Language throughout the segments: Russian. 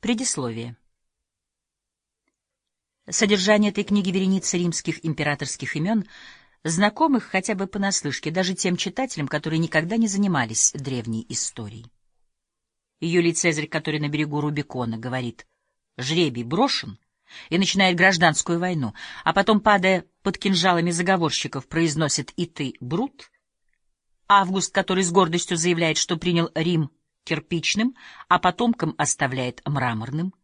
Предисловие. Содержание этой книги вереницы римских императорских имен, знакомых хотя бы понаслышке даже тем читателям, которые никогда не занимались древней историей. Юлий Цезарь, который на берегу Рубикона, говорит «жребий брошен» и начинает гражданскую войну, а потом, падая под кинжалами заговорщиков, произносит «и ты, Брут», Август, который с гордостью заявляет, что принял Рим кирпичным, а потомкам оставляет мраморным.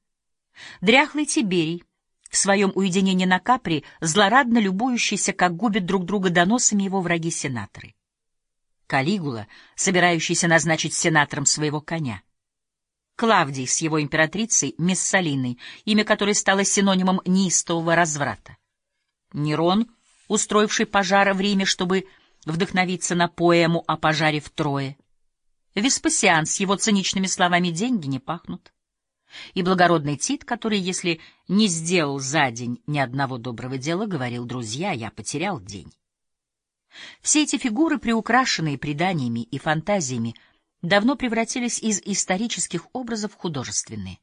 Дряхлый Тиберий, в своем уединении на Капри, злорадно любующийся, как губят друг друга доносами его враги-сенаторы. Калигула, собирающийся назначить сенатором своего коня. Клавдий с его императрицей Мессалиной, имя которой стало синонимом неистового разврата. Нерон, устроивший пожар в Риме, чтобы вдохновиться на поэму о пожаре в Трое. Веспасиан с его циничными словами «деньги не пахнут». И благородный Тит, который, если не сделал за день ни одного доброго дела, говорил «друзья, я потерял день». Все эти фигуры, приукрашенные преданиями и фантазиями, давно превратились из исторических образов в художественные.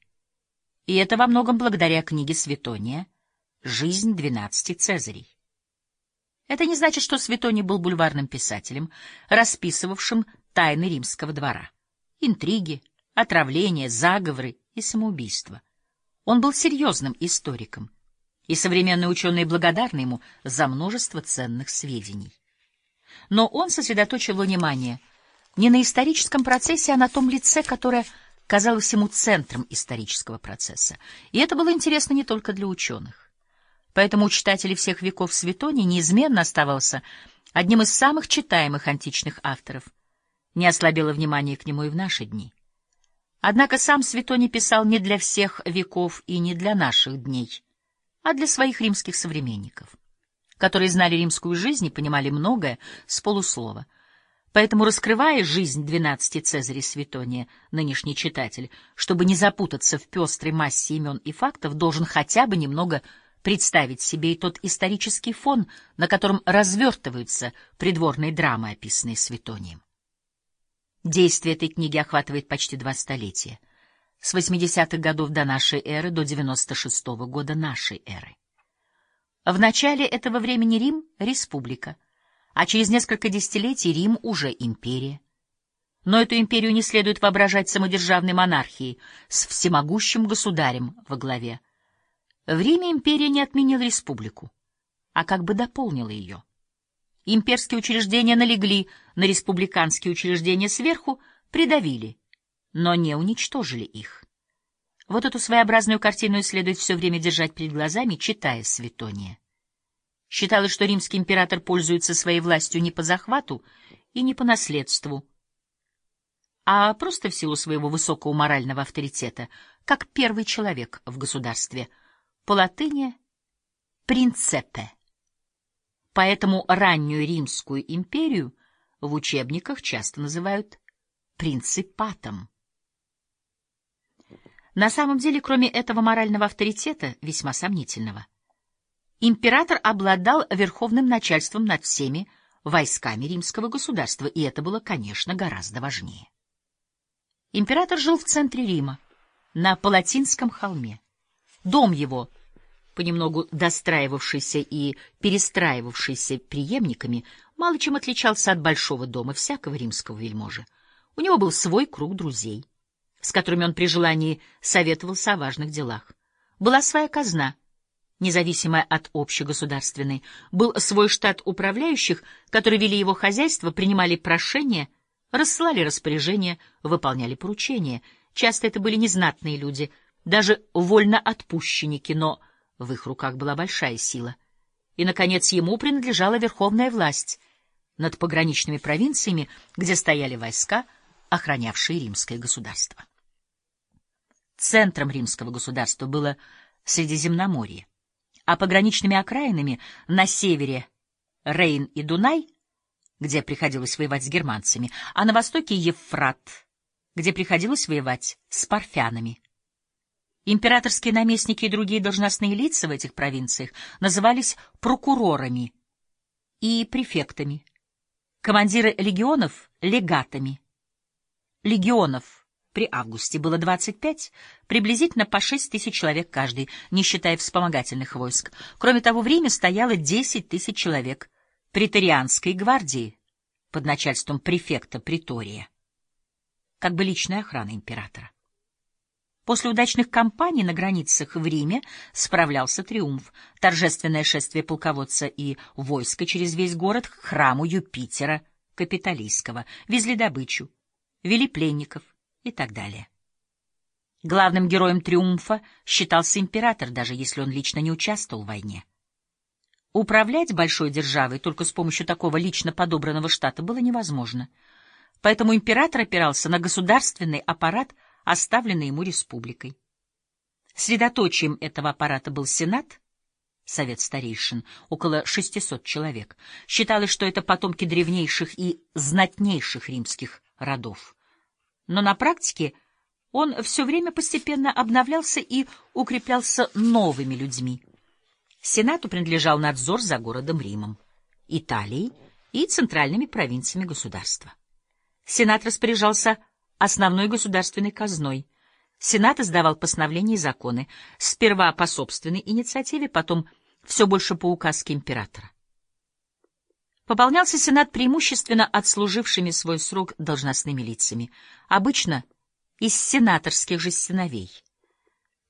И это во многом благодаря книге Светония «Жизнь двенадцати Цезарей». Это не значит, что Светоний был бульварным писателем, расписывавшим тайны римского двора. Интриги, отравления, заговоры и самоубийства. Он был серьезным историком, и современные ученые благодарны ему за множество ценных сведений. Но он сосредоточил внимание не на историческом процессе, а на том лице, которое казалось ему центром исторического процесса. И это было интересно не только для ученых. Поэтому у читателей всех веков Светоний неизменно оставался одним из самых читаемых античных авторов — не ослабело внимание к нему и в наши дни. Однако сам Светоний писал не для всех веков и не для наших дней, а для своих римских современников, которые знали римскую жизнь и понимали многое с полуслова. Поэтому, раскрывая жизнь двенадцати Цезарей Светония, нынешний читатель, чтобы не запутаться в пестрой массе имен и фактов, должен хотя бы немного представить себе и тот исторический фон, на котором развертываются придворные драмы, описанные Светонием. Действие этой книги охватывает почти два столетия. С 80-х годов до нашей эры до 96-го года нашей эры. В начале этого времени Рим — республика, а через несколько десятилетий Рим уже империя. Но эту империю не следует воображать самодержавной монархией с всемогущим государем во главе. В Риме империя не отменила республику, а как бы дополнила ее. Имперские учреждения налегли на республиканские учреждения сверху, придавили, но не уничтожили их. Вот эту своеобразную картину следует все время держать перед глазами, читая Светония. Считалось, что римский император пользуется своей властью не по захвату и не по наследству, а просто в силу своего высокого морального авторитета, как первый человек в государстве, по латыни «принцепе». Поэтому раннюю Римскую империю в учебниках часто называют принципатом. На самом деле, кроме этого морального авторитета, весьма сомнительного, император обладал верховным начальством над всеми войсками римского государства, и это было, конечно, гораздо важнее. Император жил в центре Рима, на Палатинском холме. Дом его — понемногу достраивавшийся и перестраивавшийся преемниками, мало чем отличался от большого дома всякого римского вельможи. У него был свой круг друзей, с которыми он при желании советовался о важных делах. Была своя казна, независимая от общегосударственной, был свой штат управляющих, которые вели его хозяйство, принимали прошения, рассылали распоряжения, выполняли поручения. Часто это были незнатные люди, даже вольноотпущенники, но в их руках была большая сила. И, наконец, ему принадлежала верховная власть над пограничными провинциями, где стояли войска, охранявшие римское государство. Центром римского государства было Средиземноморье, а пограничными окраинами на севере Рейн и Дунай, где приходилось воевать с германцами, а на востоке Евфрат, где приходилось воевать с парфянами. Императорские наместники и другие должностные лица в этих провинциях назывались прокурорами и префектами, командиры легионов — легатами, легионов при августе было 25, приблизительно по 6 тысяч человек каждый, не считая вспомогательных войск. Кроме того, в Риме стояло 10 тысяч человек преторианской гвардии под начальством префекта Притория, как бы личная охрана императора. После удачных кампаний на границах в Риме справлялся триумф, торжественное шествие полководца и войско через весь город к храму Юпитера Капитолийского, везли добычу, вели пленников и так далее. Главным героем триумфа считался император, даже если он лично не участвовал в войне. Управлять большой державой только с помощью такого лично подобранного штата было невозможно. Поэтому император опирался на государственный аппарат – оставленной ему республикой. Средоточием этого аппарата был Сенат, Совет старейшин, около 600 человек. Считалось, что это потомки древнейших и знатнейших римских родов. Но на практике он все время постепенно обновлялся и укреплялся новыми людьми. Сенату принадлежал надзор за городом Римом, Италией и центральными провинциями государства. Сенат распоряжался основной государственной казной. Сенат издавал постановления и законы, сперва по собственной инициативе, потом все больше по указке императора. Пополнялся Сенат преимущественно отслужившими свой срок должностными лицами, обычно из сенаторских же сыновей.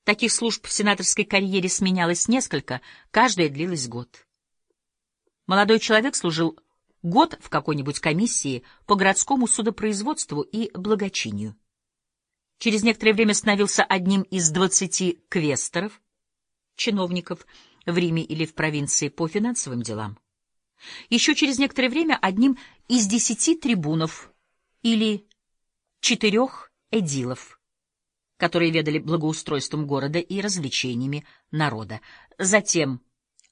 Таких служб в сенаторской карьере сменялось несколько, каждая длилась год. Молодой человек служил год в какой-нибудь комиссии по городскому судопроизводству и благочинию. Через некоторое время становился одним из двадцати квесторов, чиновников в Риме или в провинции по финансовым делам. Еще через некоторое время одним из десяти трибунов или четырех эдилов, которые ведали благоустройством города и развлечениями народа. Затем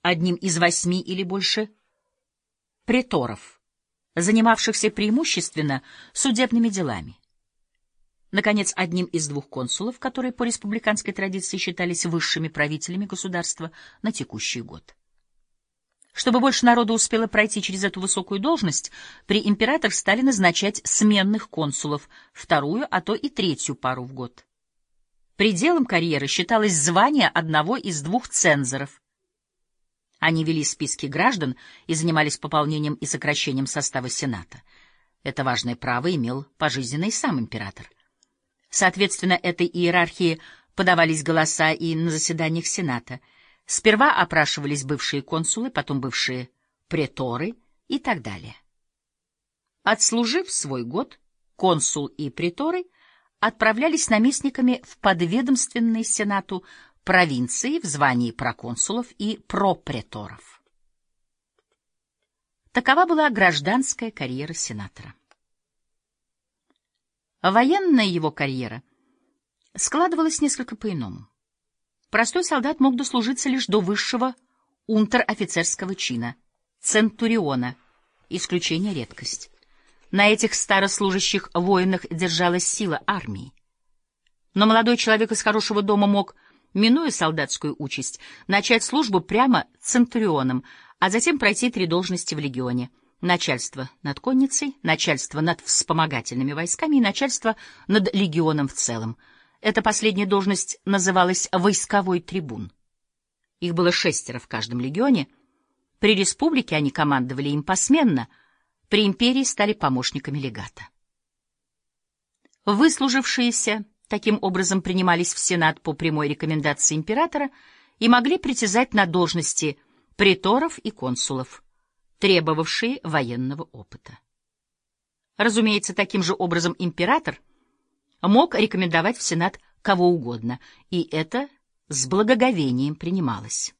одним из восьми или больше преторов, занимавшихся преимущественно судебными делами. Наконец, одним из двух консулов, которые по республиканской традиции считались высшими правителями государства на текущий год. Чтобы больше народу успело пройти через эту высокую должность, при императорах стали назначать сменных консулов, вторую, а то и третью пару в год. Пределом карьеры считалось звание одного из двух цензоров, они вели списки граждан и занимались пополнением и сокращением состава Сената. Это важное право имел пожизненно и сам император. Соответственно, этой иерархии подавались голоса и на заседаниях Сената. Сперва опрашивались бывшие консулы, потом бывшие преторы и так далее. Отслужив свой год, консул и преторы отправлялись наместниками в подведомственный Сенату провинции в звании проконсулов и пропреторов. Такова была гражданская карьера сенатора. Военная его карьера складывалась несколько по-иному. Простой солдат мог дослужиться лишь до высшего унтер-офицерского чина, центуриона, исключение редкость. На этих старослужащих воинах держалась сила армии. Но молодой человек из хорошего дома мог минуя солдатскую участь, начать службу прямо центурионом, а затем пройти три должности в легионе. Начальство над конницей, начальство над вспомогательными войсками и начальство над легионом в целом. Эта последняя должность называлась «войсковой трибун». Их было шестеро в каждом легионе. При республике они командовали им посменно, при империи стали помощниками легата. Выслужившиеся таким образом принимались в Сенат по прямой рекомендации императора и могли притязать на должности приторов и консулов, требовавшие военного опыта. Разумеется, таким же образом император мог рекомендовать в Сенат кого угодно, и это с благоговением принималось.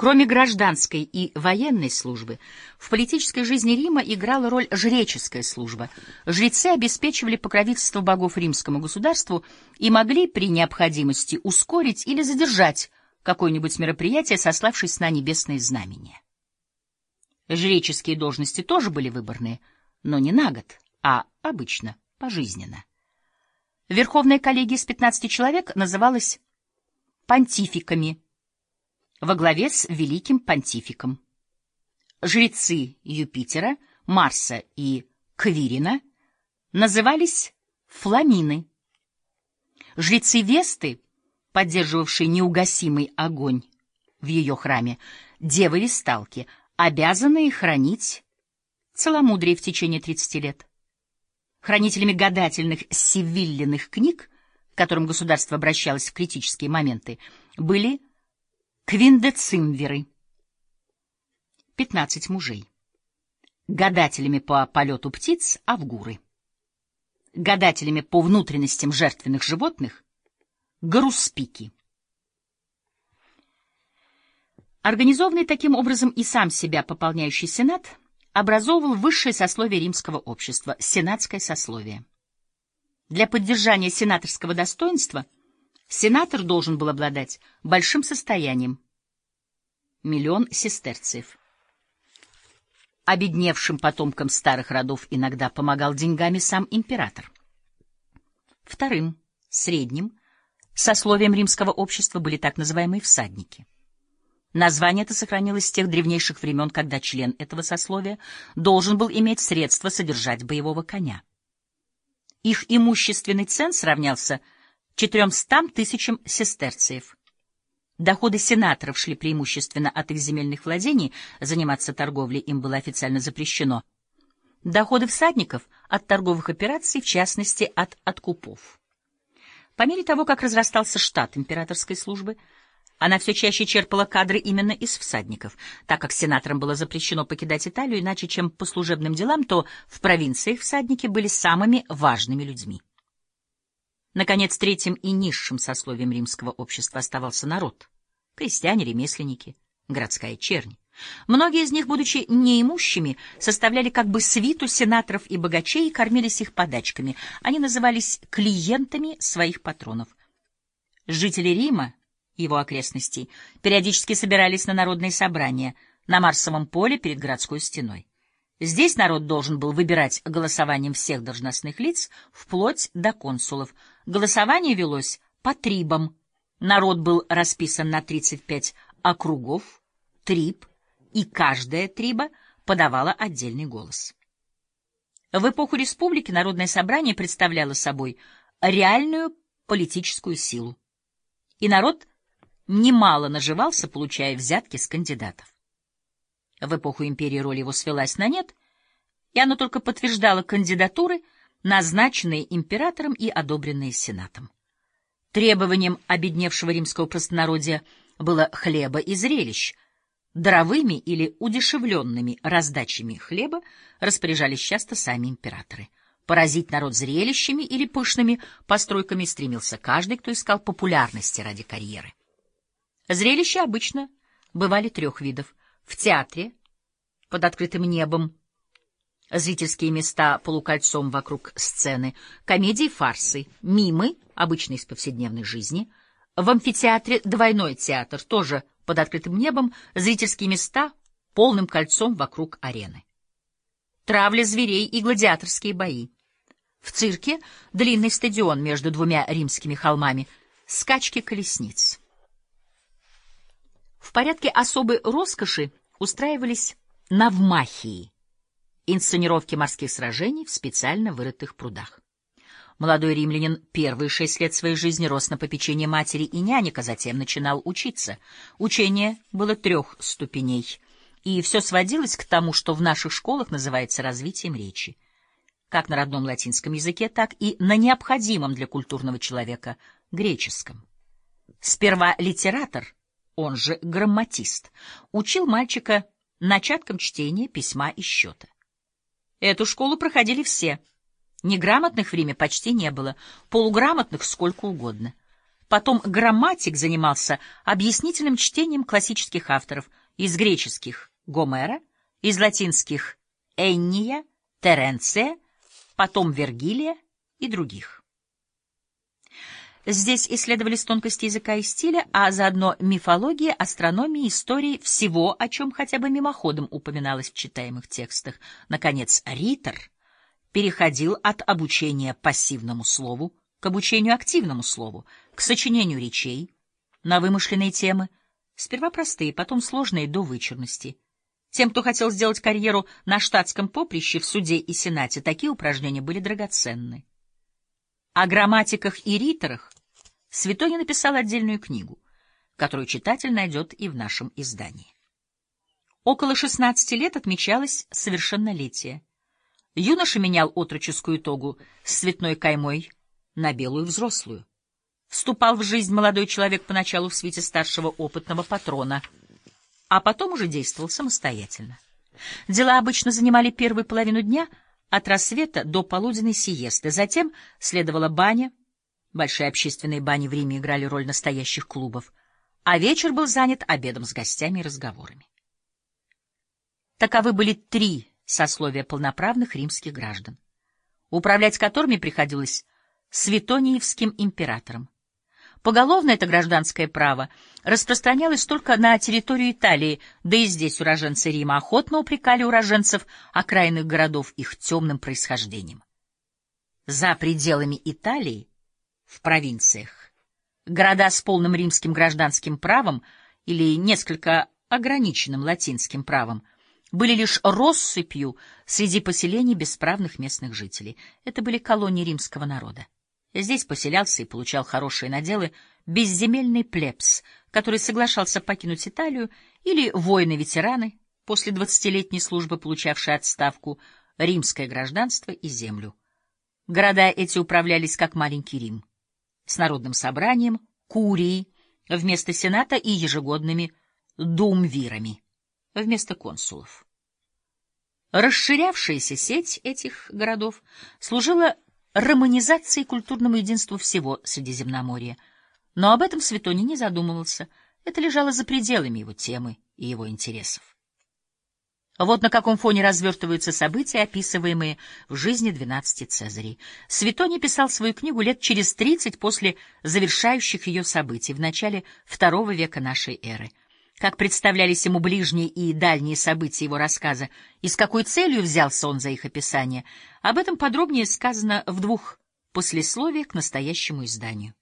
Кроме гражданской и военной службы, в политической жизни Рима играла роль жреческая служба. Жрецы обеспечивали покровительство богов римскому государству и могли при необходимости ускорить или задержать какое-нибудь мероприятие, сославшись на небесные знамения. Жреческие должности тоже были выборные, но не на год, а обычно пожизненно. Верховная коллегия из 15 человек называлась понтификами – во главе с великим понтификом. Жрецы Юпитера, Марса и Квирина назывались Фламины. Жрецы Весты, поддерживавшие неугасимый огонь в ее храме, девы-весталки, обязанные хранить целомудрие в течение 30 лет. Хранителями гадательных сивиллиных книг, к которым государство обращалось в критические моменты, были квиндецимверы, 15 мужей. Гадателями по полету птиц — авгуры. Гадателями по внутренностям жертвенных животных — гаруспики. Организованный таким образом и сам себя пополняющий сенат образовывал высшее сословие римского общества — сенатское сословие. Для поддержания сенаторского достоинства сенатор должен был обладать большим состоянием — миллион сестерциев. Обедневшим потомкам старых родов иногда помогал деньгами сам император. Вторым, средним, сословием римского общества были так называемые всадники — Название это сохранилось с тех древнейших времен, когда член этого сословия должен был иметь средства содержать боевого коня. Их имущественный ценз равнялся 400 тысячам сестерциев. Доходы сенаторов шли преимущественно от их земельных владений, заниматься торговлей им было официально запрещено. Доходы всадников — от торговых операций, в частности, от откупов. По мере того, как разрастался штат императорской службы — она все чаще черпала кадры именно из всадников. Так как сенаторам было запрещено покидать Италию иначе, чем по служебным делам, то в провинциях всадники были самыми важными людьми. Наконец, третьим и низшим сословием римского общества оставался народ — крестьяне, ремесленники, городская чернь. Многие из них, будучи неимущими, составляли как бы свиту сенаторов и богачей и кормились их подачками. Они назывались клиентами своих патронов. Жители Рима его окрестностей, периодически собирались на народные собрания на Марсовом поле перед городской стеной. Здесь народ должен был выбирать голосованием всех должностных лиц, вплоть до консулов. Голосование велось по трибам. Народ был расписан на 35 округов, триб, и каждая триба подавала отдельный голос. В эпоху республики Народное собрание представляло собой реальную политическую силу. И народ немало наживался, получая взятки с кандидатов. В эпоху империи роль его свелась на нет, и оно только подтверждало кандидатуры, назначенные императором и одобренные сенатом. Требованием обедневшего римского простонародия было хлеба и зрелищ. Дровыми или удешевленными раздачами хлеба распоряжались часто сами императоры. Поразить народ зрелищами или пышными постройками стремился каждый, кто искал популярности ради карьеры. Зрелища обычно бывали трех видов. В театре, под открытым небом, зрительские места полукольцом вокруг сцены, комедии, фарсы, мимы, обычно из повседневной жизни, в амфитеатре двойной театр, тоже под открытым небом, зрительские места полным кольцом вокруг арены. Травля зверей и гладиаторские бои. В цирке длинный стадион между двумя римскими холмами, скачки колесниц. В порядке особой роскоши устраивались навмахии, инсценировки морских сражений в специально вырытых прудах. Молодой римлянин первые шесть лет своей жизни рос на попечении матери и нянек, а затем начинал учиться. Учение было трех ступеней, и все сводилось к тому, что в наших школах называется развитием речи, как на родном латинском языке, так и на необходимом для культурного человека греческом. Сперва литератор — он же грамматист, учил мальчика начаткам чтения, письма и счета. Эту школу проходили все. Неграмотных в Риме почти не было, полуграмотных сколько угодно. Потом грамматик занимался объяснительным чтением классических авторов из греческих — Гомера, из латинских — Энния, Теренция, потом Вергилия и других. Здесь исследовались тонкости языка и стиля, а заодно мифология, астрономия, истории, всего, о чем хотя бы мимоходом упоминалось в читаемых текстах. Наконец, ритор переходил от обучения пассивному слову к обучению активному слову, к сочинению речей на вымышленные темы, сперва простые, потом сложные до вычурности. Тем, кто хотел сделать карьеру на штатском поприще в суде и сенате, такие упражнения были драгоценны. О грамматиках и риторах Светоний написал отдельную книгу, которую читатель найдет и в нашем издании. Около 16 лет отмечалось совершеннолетие. Юноша менял отроческую тогу с цветной каймой на белую взрослую. Вступал в жизнь молодой человек поначалу в свете старшего опытного патрона, а потом уже действовал самостоятельно. Дела обычно занимали первую половину дня от рассвета до полуденной сиесты. Затем следовала баня. Большие общественные бани в Риме играли роль настоящих клубов, а вечер был занят обедом с гостями и разговорами. Таковы были три сословия полноправных римских граждан, управлять которыми приходилось Светониевским императором. Поголовно это гражданское право распространялось только на территорию Италии, да и здесь уроженцы Рима охотно упрекали уроженцев окраинных городов их темным происхождением. За пределами Италии, в провинциях, города с полным римским гражданским правом или несколько ограниченным латинским правом были лишь россыпью среди поселений бесправных местных жителей. Это были колонии римского народа. Здесь поселялся и получал хорошие наделы безземельный плебс, который соглашался покинуть Италию, или воины-ветераны, после двадцатилетней службы получавшие отставку, римское гражданство и землю. Города эти управлялись как маленький Рим, с народным собранием, курией вместо сената и ежегодными думвирами вместо консулов. Расширявшаяся сеть этих городов служила романизации и культурному единству всего Средиземноморья. Но об этом Светоний не задумывался. Это лежало за пределами его темы и его интересов. Вот на каком фоне развертываются события, описываемые в жизни двенадцати Цезарей. Светоний писал свою книгу лет через тридцать после завершающих ее событий, в начале второго века нашей эры — как представлялись ему ближние и дальние события его рассказа и с какой целью взялся он за их описание, об этом подробнее сказано в двух послесловиях к настоящему изданию.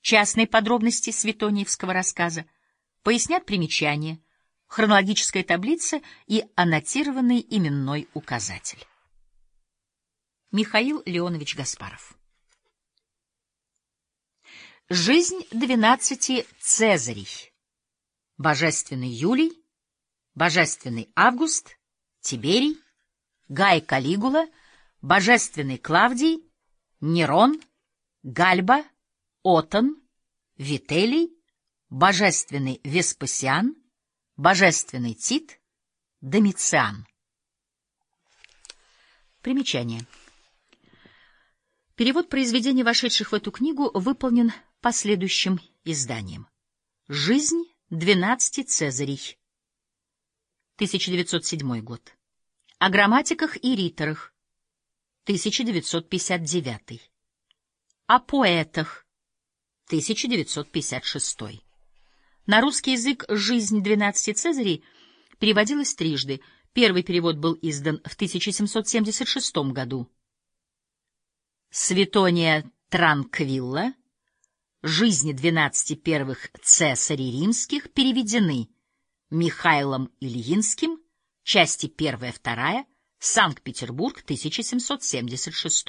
Частные подробности Светониевского рассказа пояснят примечания, хронологическая таблица и аннотированный именной указатель. Михаил Леонович Гаспаров Жизнь двенадцати Цезарей Божественный Юлий, Божественный Август, Тиберий, Гай Калигула, Божественный Клавдий, Нерон, Гальба, Отон, Вителий, Божественный Веспасиан, Божественный Тит, Домициан. Примечание. Перевод произведений, вошедших в эту книгу, выполнен последующим изданием. Жизнь Двенадцати Цезарей. 1907 год. О грамматиках и риторах. 1959. О поэтах. 1956. На русский язык «Жизнь двенадцати Цезарей» переводилась трижды. Первый перевод был издан в 1776 году. Светония Транквилла Жизни двенадцати первых цесарей римских переведены Михаилом Ильинским, части первая-вторая, Санкт-Петербург, 1776.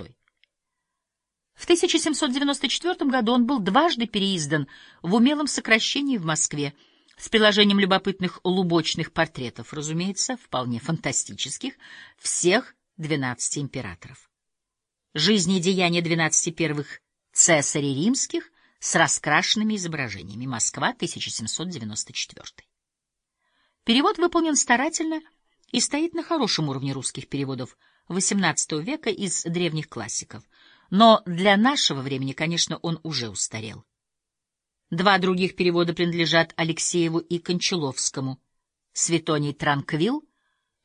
В 1794 году он был дважды переиздан в умелом сокращении в Москве с приложением любопытных лубочных портретов, разумеется, вполне фантастических, всех двенадцати императоров. Жизни и деяния двенадцати первых цесарей римских с раскрашенными изображениями. Москва, 1794. Перевод выполнен старательно и стоит на хорошем уровне русских переводов XVIII века из древних классиков. Но для нашего времени, конечно, он уже устарел. Два других перевода принадлежат Алексееву и Кончаловскому. Светоний Транквил,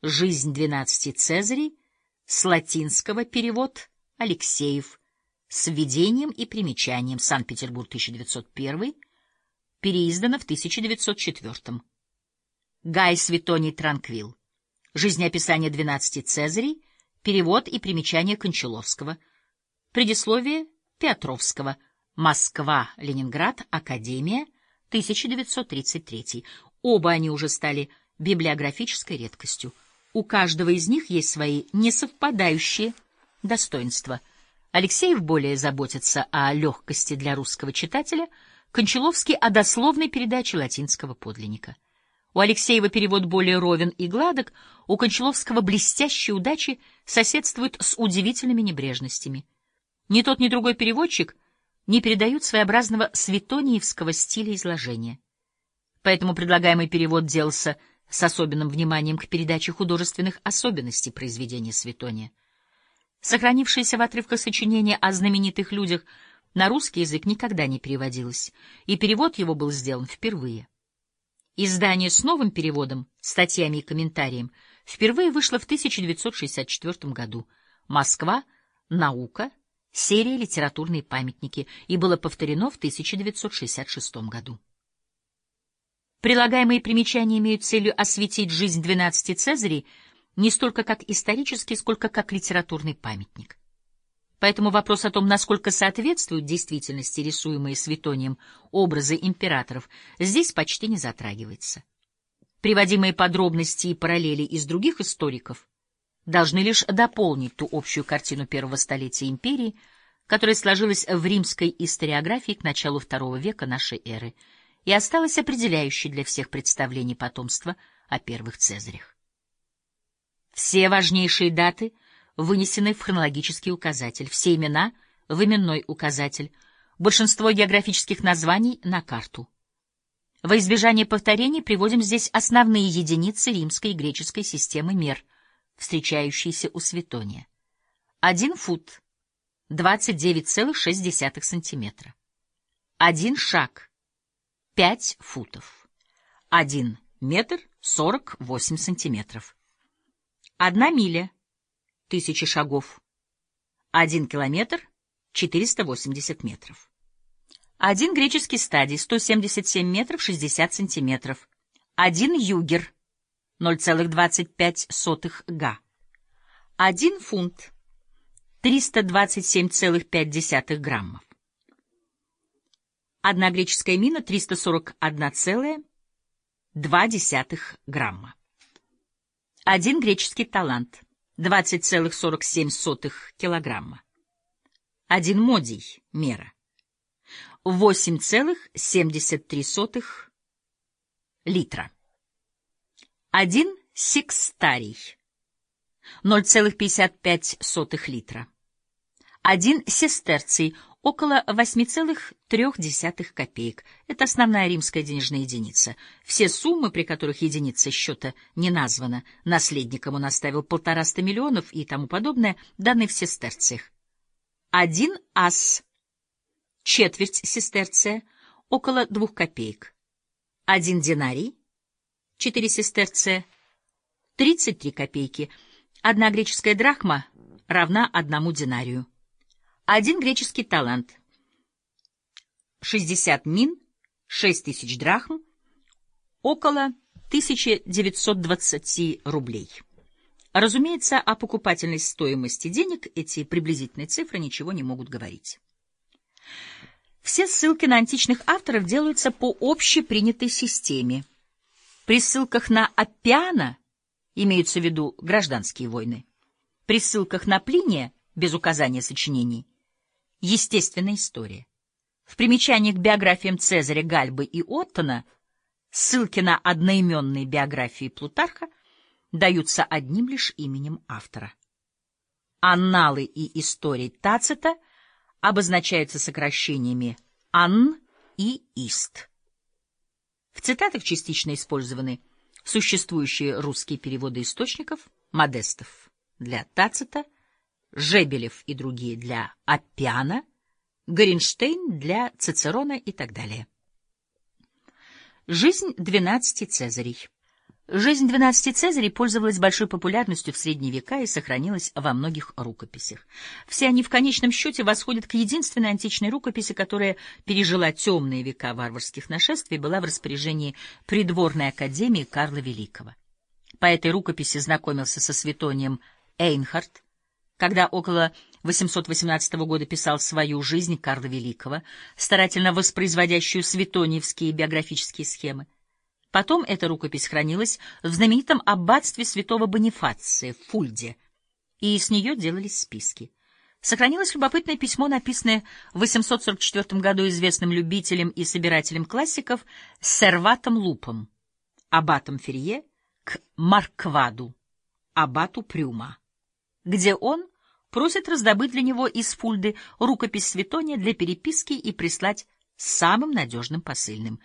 «Жизнь двенадцати Цезарей», с латинского перевод Алексеев, с введением и примечанием Санкт-Петербург 1901, переиздано в 1904. Гай Светоний Транквил. Жизнеописание 12 Цезарей, перевод и примечание Кончаловского. Предисловие Петровского. Москва, Ленинград, Академия, 1933. Оба они уже стали библиографической редкостью. У каждого из них есть свои несовпадающие достоинства – Алексеев более заботится о легкости для русского читателя, Кончаловский — о дословной передаче латинского подлинника. У Алексеева перевод более ровен и гладок, у Кончаловского блестящие удачи соседствуют с удивительными небрежностями. Ни тот, ни другой переводчик не передают своеобразного светониевского стиля изложения. Поэтому предлагаемый перевод делался с особенным вниманием к передаче художественных особенностей произведения Светония. Сохранившееся в отрывках сочинение о знаменитых людях на русский язык никогда не переводилось, и перевод его был сделан впервые. Издание с новым переводом, статьями и комментарием впервые вышло в 1964 году. Москва. Наука. Серия «Литературные памятники» и было повторено в 1966 году. Прилагаемые примечания имеют целью осветить жизнь двенадцати Цезарей не столько как исторический, сколько как литературный памятник. Поэтому вопрос о том, насколько соответствуют действительности рисуемые Светонием образы императоров, здесь почти не затрагивается. Приводимые подробности и параллели из других историков должны лишь дополнить ту общую картину первого столетия империи, которая сложилась в римской историографии к началу II века нашей эры и осталась определяющей для всех представлений потомства о первых Цезарях. Все важнейшие даты вынесены в хронологический указатель, все имена — в именной указатель, большинство географических названий — на карту. Во избежание повторений приводим здесь основные единицы римской и греческой системы мер, встречающиеся у Светония. Один фут — 29,6 сантиметра. Один шаг — 5 футов. Один метр — 48 сантиметров. Одна миля — тысячи шагов. Один километр — 480 метров. Один греческий стадий — 177 метров 60 сантиметров. Один югер — 0,25 га. Один фунт — 327,5 граммов. Одна греческая мина — 341,2 грамма. Один греческий талант — 20,47 килограмма. Один модий — мера. 8,73 литра. Один секстарий — 0,55 литра. Один сестерций — около 8,3 копеек. Это основная римская денежная единица. Все суммы, при которых единица счета не названа, наследникам он оставил полтораста миллионов и тому подобное, даны в сестерциях. Один ас, четверть сестерция, около двух копеек. Один динарий, четыре сестерция, тридцать три копейки. Одна греческая драхма равна одному динарию. Один греческий талант. 60 мин, 6 тысяч драхм, около 1920 рублей. Разумеется, о покупательной стоимости денег эти приблизительные цифры ничего не могут говорить. Все ссылки на античных авторов делаются по общепринятой системе. При ссылках на Аппиана имеются в виду гражданские войны. При ссылках на Плиния, без указания сочинений, Естественная история. В примечании к биографиям Цезаря, Гальбы и Оттона ссылки на одноименные биографии Плутарха даются одним лишь именем автора. Анналы и истории Тацита обозначаются сокращениями «ан» и «ист». В цитатах частично использованы существующие русские переводы источников Модестов для Тацита — Жебелев и другие для Аппиана, Горенштейн для Цицерона и так далее. Жизнь двенадцати Цезарей Жизнь двенадцати Цезарей пользовалась большой популярностью в средние века и сохранилась во многих рукописях. Все они в конечном счете восходят к единственной античной рукописи, которая пережила темные века варварских нашествий была в распоряжении придворной академии Карла Великого. По этой рукописи знакомился со Светонием Эйнхард, когда около 818 года писал свою жизнь Карла Великого, старательно воспроизводящую светониевские биографические схемы. Потом эта рукопись хранилась в знаменитом аббатстве святого Бонифация в Фульде, и с нее делались списки. Сохранилось любопытное письмо, написанное в 844 году известным любителем и собирателем классиков Серватом Лупом, аббатом Ферье, к Маркваду, аббату Прюма, где он просит раздобыть для него из Фульды рукопись Светония для переписки и прислать самым надежным посыльным.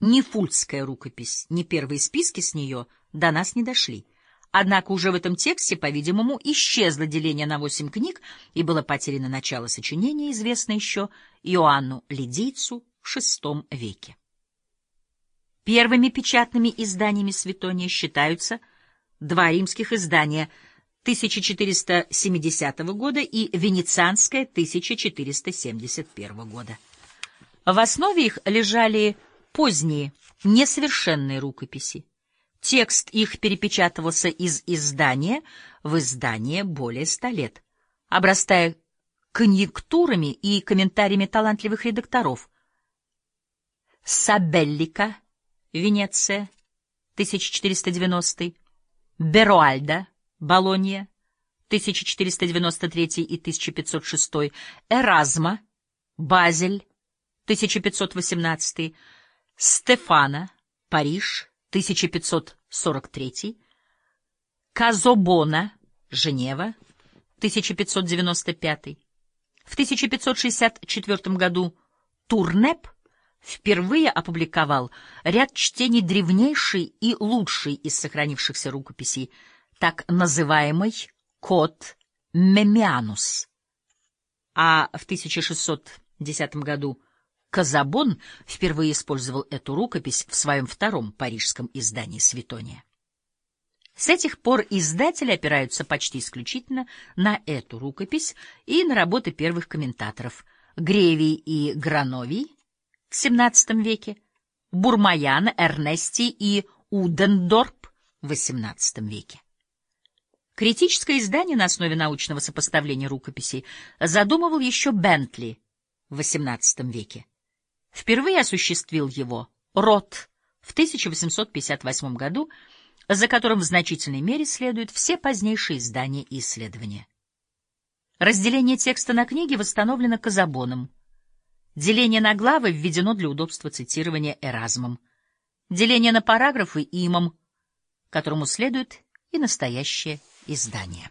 Ни фульдская рукопись, ни первые списки с нее до нас не дошли. Однако уже в этом тексте, по-видимому, исчезло деление на восемь книг, и было потеряно начало сочинения, известное еще Иоанну Лидийцу в VI веке. Первыми печатными изданиями Светония считаются два римских издания 1470 года и венецианское 1471 года. В основе их лежали поздние, несовершенные рукописи. Текст их перепечатывался из издания в издание более ста лет, обрастая конъюнктурами и комментариями талантливых редакторов. Сабеллика, Венеция, 1490, Беруальда, Болонья, 1493 и 1506, Эразма, Базель, 1518, Стефана, Париж, 1543, Казобона, Женева, 1595. В 1564 году Турнеп впервые опубликовал ряд чтений древнейшей и лучшей из сохранившихся рукописей, так называемый «Код Мемианус», а в 1610 году Казабон впервые использовал эту рукопись в своем втором парижском издании «Светония». С этих пор издатели опираются почти исключительно на эту рукопись и на работы первых комментаторов Гревий и Грановий в XVII веке, Бурмаян, Эрнести и Удендорп в XVIII веке. Критическое издание на основе научного сопоставления рукописей задумывал еще Бентли в XVIII веке. Впервые осуществил его Рот в 1858 году, за которым в значительной мере следуют все позднейшие издания и исследования. Разделение текста на книги восстановлено Казабоном. Деление на главы введено для удобства цитирования Эразмом. Деление на параграфы — Имом, которому следует и настоящее издание.